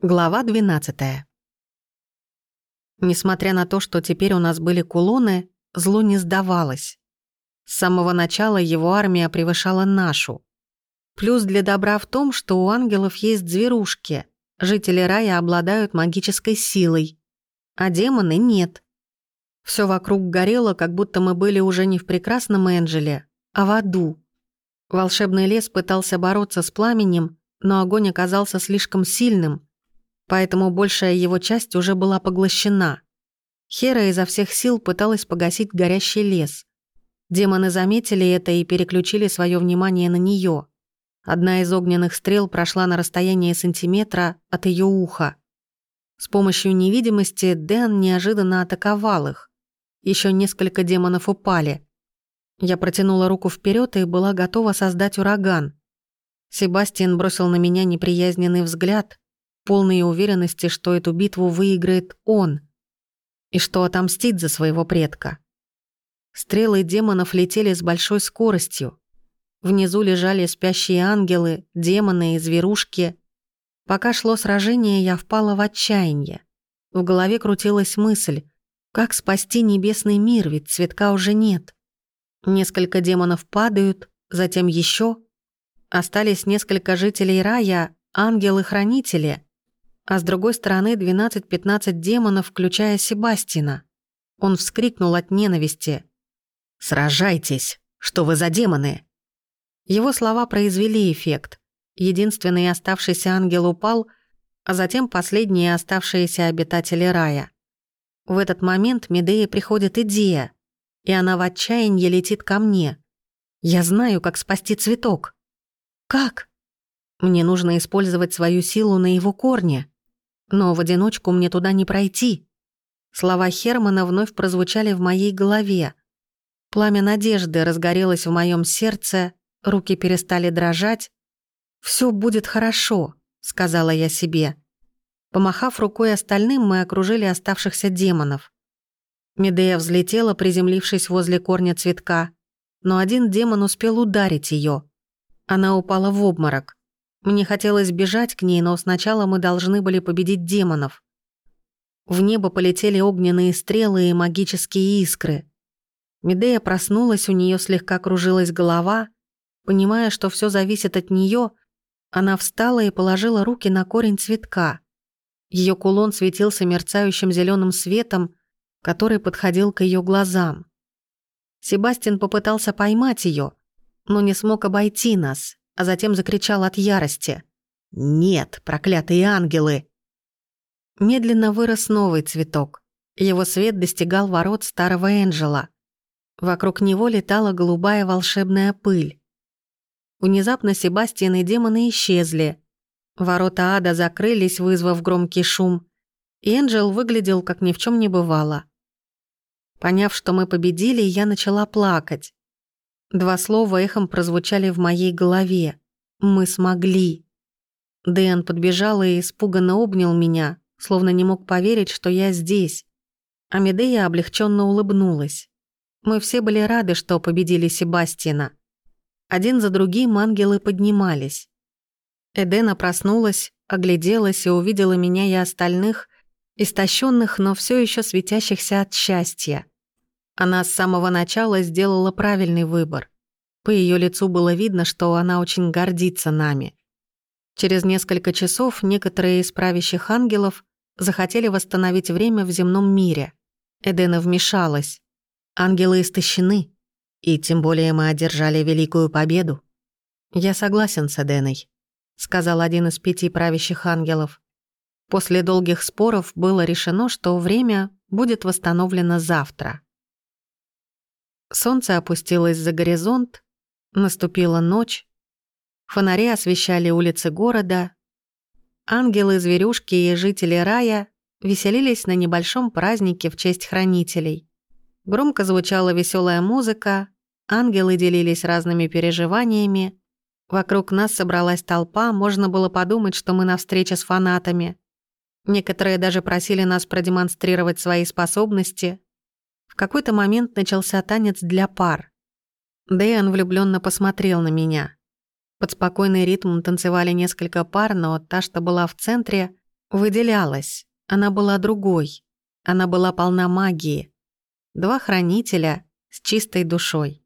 Глава 12. Несмотря на то, что теперь у нас были кулоны, зло не сдавалось. С самого начала его армия превышала нашу. Плюс для добра в том, что у ангелов есть зверушки. Жители рая обладают магической силой, а демоны нет. Все вокруг горело, как будто мы были уже не в прекрасном Энджеле, а в аду. Волшебный лес пытался бороться с пламенем, но огонь оказался слишком сильным, поэтому большая его часть уже была поглощена. Хера изо всех сил пыталась погасить горящий лес. Демоны заметили это и переключили свое внимание на нее. Одна из огненных стрел прошла на расстояние сантиметра от ее уха. С помощью невидимости Дэн неожиданно атаковал их. Еще несколько демонов упали. Я протянула руку вперед и была готова создать ураган. Себастьян бросил на меня неприязненный взгляд, полной уверенности, что эту битву выиграет он и что отомстит за своего предка. Стрелы демонов летели с большой скоростью. Внизу лежали спящие ангелы, демоны и зверушки. Пока шло сражение, я впала в отчаяние. В голове крутилась мысль, как спасти небесный мир, ведь цветка уже нет. Несколько демонов падают, затем еще Остались несколько жителей рая, ангелы-хранители, а с другой стороны 12-15 демонов, включая Себастина. Он вскрикнул от ненависти. «Сражайтесь! Что вы за демоны?» Его слова произвели эффект. Единственный оставшийся ангел упал, а затем последние оставшиеся обитатели рая. В этот момент Медея приходит идея, и она в отчаянии летит ко мне. Я знаю, как спасти цветок. Как? Мне нужно использовать свою силу на его корне. Но в одиночку мне туда не пройти. Слова Хермана вновь прозвучали в моей голове. Пламя надежды разгорелось в моем сердце, руки перестали дрожать. Все будет хорошо», — сказала я себе. Помахав рукой остальным, мы окружили оставшихся демонов. Медея взлетела, приземлившись возле корня цветка, но один демон успел ударить ее. Она упала в обморок. Мне хотелось бежать к ней, но сначала мы должны были победить демонов. В небо полетели огненные стрелы и магические искры. Медея проснулась, у нее слегка кружилась голова. Понимая, что все зависит от нее, она встала и положила руки на корень цветка. Ее кулон светился мерцающим зеленым светом, который подходил к ее глазам. Себастьян попытался поймать ее, но не смог обойти нас, а затем закричал от ярости. «Нет, проклятые ангелы!» Медленно вырос новый цветок. Его свет достигал ворот старого Энджела. Вокруг него летала голубая волшебная пыль. Внезапно Себастьян и демоны исчезли. Ворота ада закрылись, вызвав громкий шум, и Энджел выглядел, как ни в чем не бывало. Поняв, что мы победили, я начала плакать. Два слова эхом прозвучали в моей голове. «Мы смогли». Дэн подбежал и испуганно обнял меня, словно не мог поверить, что я здесь. А облегченно улыбнулась. Мы все были рады, что победили Себастьяна. Один за другим ангелы поднимались. Эдена проснулась, огляделась и увидела меня и остальных, истощенных, но все еще светящихся от счастья. Она с самого начала сделала правильный выбор. По ее лицу было видно, что она очень гордится нами. Через несколько часов некоторые из правящих ангелов захотели восстановить время в земном мире. Эдена вмешалась. Ангелы истощены, и тем более мы одержали великую победу. «Я согласен с Эденой», — сказал один из пяти правящих ангелов. После долгих споров было решено, что время будет восстановлено завтра. Солнце опустилось за горизонт, наступила ночь, фонари освещали улицы города, ангелы, зверюшки и жители рая веселились на небольшом празднике в честь хранителей. Громко звучала веселая музыка, ангелы делились разными переживаниями, вокруг нас собралась толпа, можно было подумать, что мы на встрече с фанатами. Некоторые даже просили нас продемонстрировать свои способности, в какой-то момент начался танец для пар. Дэйан влюбленно посмотрел на меня. Под спокойный ритм танцевали несколько пар, но та, что была в центре, выделялась. Она была другой. Она была полна магии. Два хранителя с чистой душой.